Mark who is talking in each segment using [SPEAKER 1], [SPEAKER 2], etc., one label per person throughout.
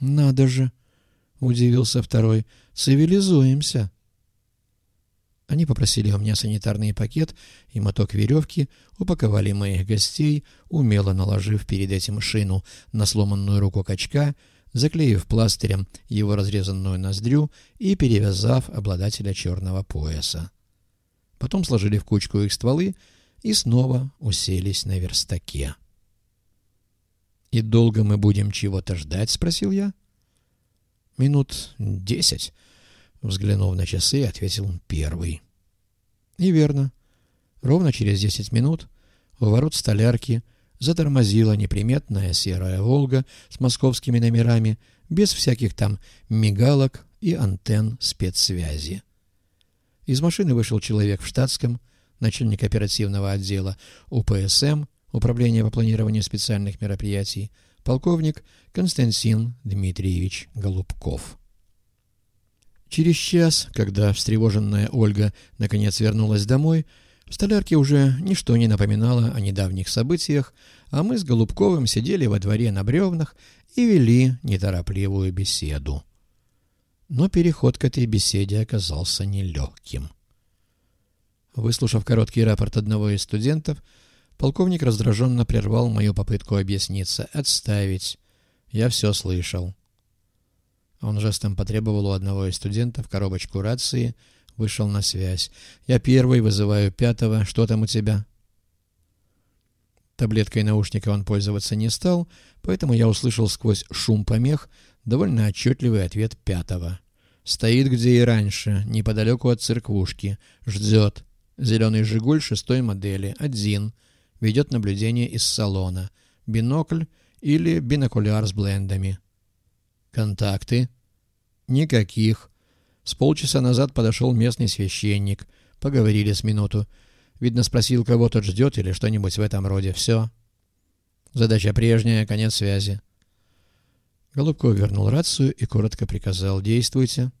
[SPEAKER 1] «Надо же!» — удивился второй. «Цивилизуемся!» Они попросили у меня санитарный пакет и моток веревки, упаковали моих гостей, умело наложив перед этим шину на сломанную руку качка, заклеив пластырем его разрезанную ноздрю и перевязав обладателя черного пояса. Потом сложили в кучку их стволы и снова уселись на верстаке. «И долго мы будем чего-то ждать?» — спросил я. «Минут десять», Взглянув на часы, ответил первый. И верно. Ровно через десять минут у ворот столярки затормозила неприметная серая «Волга» с московскими номерами, без всяких там мигалок и антенн спецсвязи. Из машины вышел человек в штатском, начальник оперативного отдела УПСМ, Управление по планированию специальных мероприятий, полковник Константин Дмитриевич Голубков. Через час, когда встревоженная Ольга наконец вернулась домой, в столярке уже ничто не напоминало о недавних событиях, а мы с Голубковым сидели во дворе на бревнах и вели неторопливую беседу. Но переход к этой беседе оказался нелегким. Выслушав короткий рапорт одного из студентов, полковник раздраженно прервал мою попытку объясниться. «Отставить. Я все слышал. Он жестом потребовал у одного из студентов коробочку рации, вышел на связь. «Я первый, вызываю пятого. Что там у тебя?» Таблеткой наушника он пользоваться не стал, поэтому я услышал сквозь шум помех довольно отчетливый ответ пятого. «Стоит где и раньше, неподалеку от церквушки. Ждет. Зеленый «Жигуль» шестой модели. Один. Ведет наблюдение из салона. Бинокль или бинокуляр с блендами». «Контакты?» «Никаких». С полчаса назад подошел местный священник. Поговорили с минуту. Видно, спросил, кого тот ждет или что-нибудь в этом роде. Все. Задача прежняя, конец связи. Голубков вернул рацию и коротко приказал «Действуйте».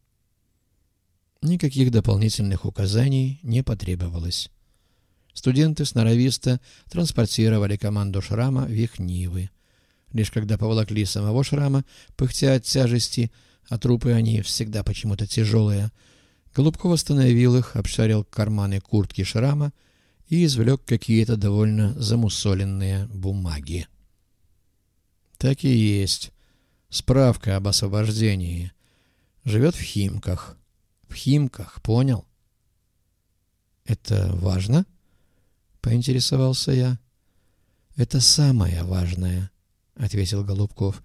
[SPEAKER 1] Никаких дополнительных указаний не потребовалось. Студенты сноровисто транспортировали команду «Шрама» в их Нивы. Лишь когда поволокли самого шрама, пыхтя от тяжести, а трупы они всегда почему-то тяжелые, Голубков остановил их, обшарил карманы куртки шрама и извлек какие-то довольно замусоленные бумаги. Так и есть. Справка об освобождении. Живет в Химках. В Химках, понял? Это важно? Поинтересовался я. Это самое важное. — ответил Голубков.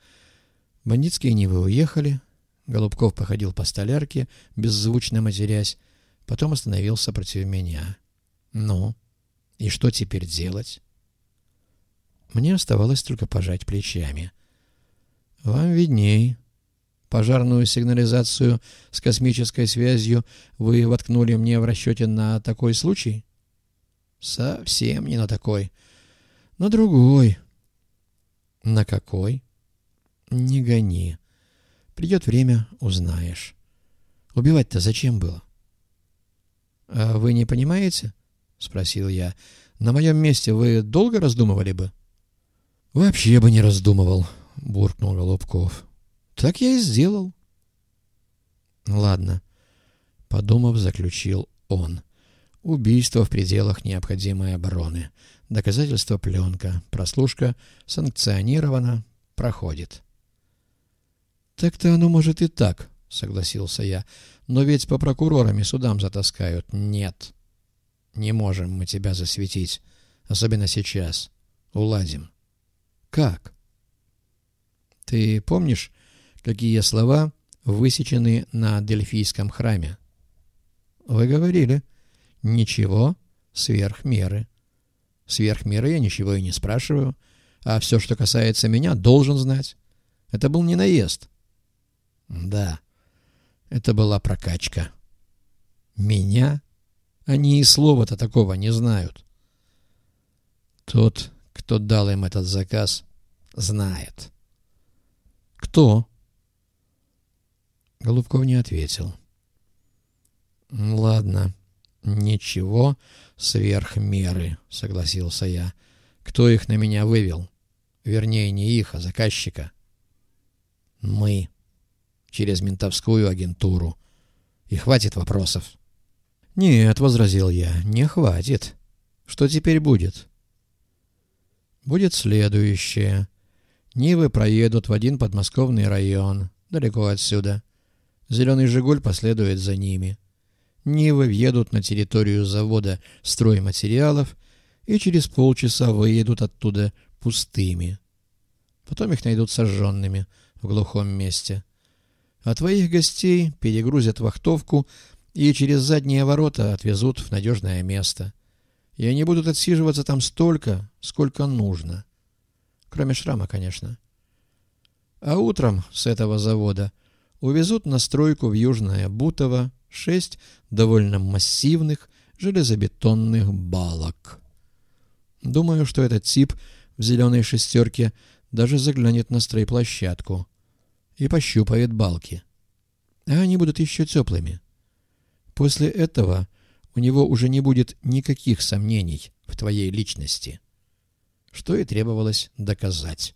[SPEAKER 1] Бандитские Нивы уехали. Голубков походил по столярке, беззвучно матерясь. Потом остановился против меня. «Ну, и что теперь делать?» Мне оставалось только пожать плечами. «Вам видней. Пожарную сигнализацию с космической связью вы воткнули мне в расчете на такой случай?» «Совсем не на такой. На другой. «На какой?» «Не гони. Придет время, узнаешь. Убивать-то зачем было?» «А вы не понимаете?» — спросил я. «На моем месте вы долго раздумывали бы?» «Вообще бы не раздумывал», — буркнул Голубков. «Так я и сделал». «Ладно», — подумав, заключил он. «Убийство в пределах необходимой обороны. Доказательство пленка. Прослушка санкционирована. Проходит. «Так-то оно может и так», — согласился я. «Но ведь по прокурорам и судам затаскают». «Нет. Не можем мы тебя засветить. Особенно сейчас. Уладим». «Как?» «Ты помнишь, какие слова высечены на Дельфийском храме?» «Вы говорили. Ничего сверх меры». Сверх меры я ничего и не спрашиваю, а все, что касается меня, должен знать. Это был не наезд. Да, это была прокачка. Меня? Они и слова-то такого не знают. Тот, кто дал им этот заказ, знает. Кто? Голубков не ответил. Ладно, ничего сверх меры, согласился я. Кто их на меня вывел? Вернее, не их, а заказчика. Мы. Через ментовскую агентуру. И хватит вопросов. «Нет», — возразил я, — «не хватит. Что теперь будет?» «Будет следующее. Нивы проедут в один подмосковный район, далеко отсюда. Зеленый «Жигуль» последует за ними. Нивы въедут на территорию завода стройматериалов и через полчаса выедут оттуда пустыми. Потом их найдут сожженными в глухом месте. А твоих гостей перегрузят вахтовку и через задние ворота отвезут в надежное место. И они будут отсиживаться там столько, сколько нужно. Кроме шрама, конечно. А утром с этого завода увезут на стройку в Южное Бутово шесть довольно массивных железобетонных балок. Думаю, что этот тип в зеленой шестерке даже заглянет на стройплощадку и пощупает балки. А они будут еще теплыми. После этого у него уже не будет никаких сомнений в твоей личности. Что и требовалось доказать.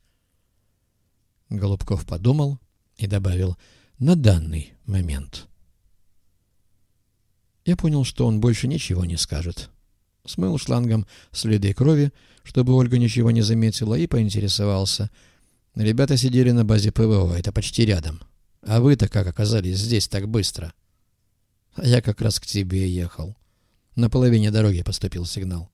[SPEAKER 1] Голубков подумал и добавил «на данный момент». Я понял, что он больше ничего не скажет. Смыл шлангом следы крови, чтобы Ольга ничего не заметила, и поинтересовался. Ребята сидели на базе ПВО, это почти рядом. А вы-то как оказались здесь так быстро? А я как раз к тебе ехал. На половине дороги поступил сигнал.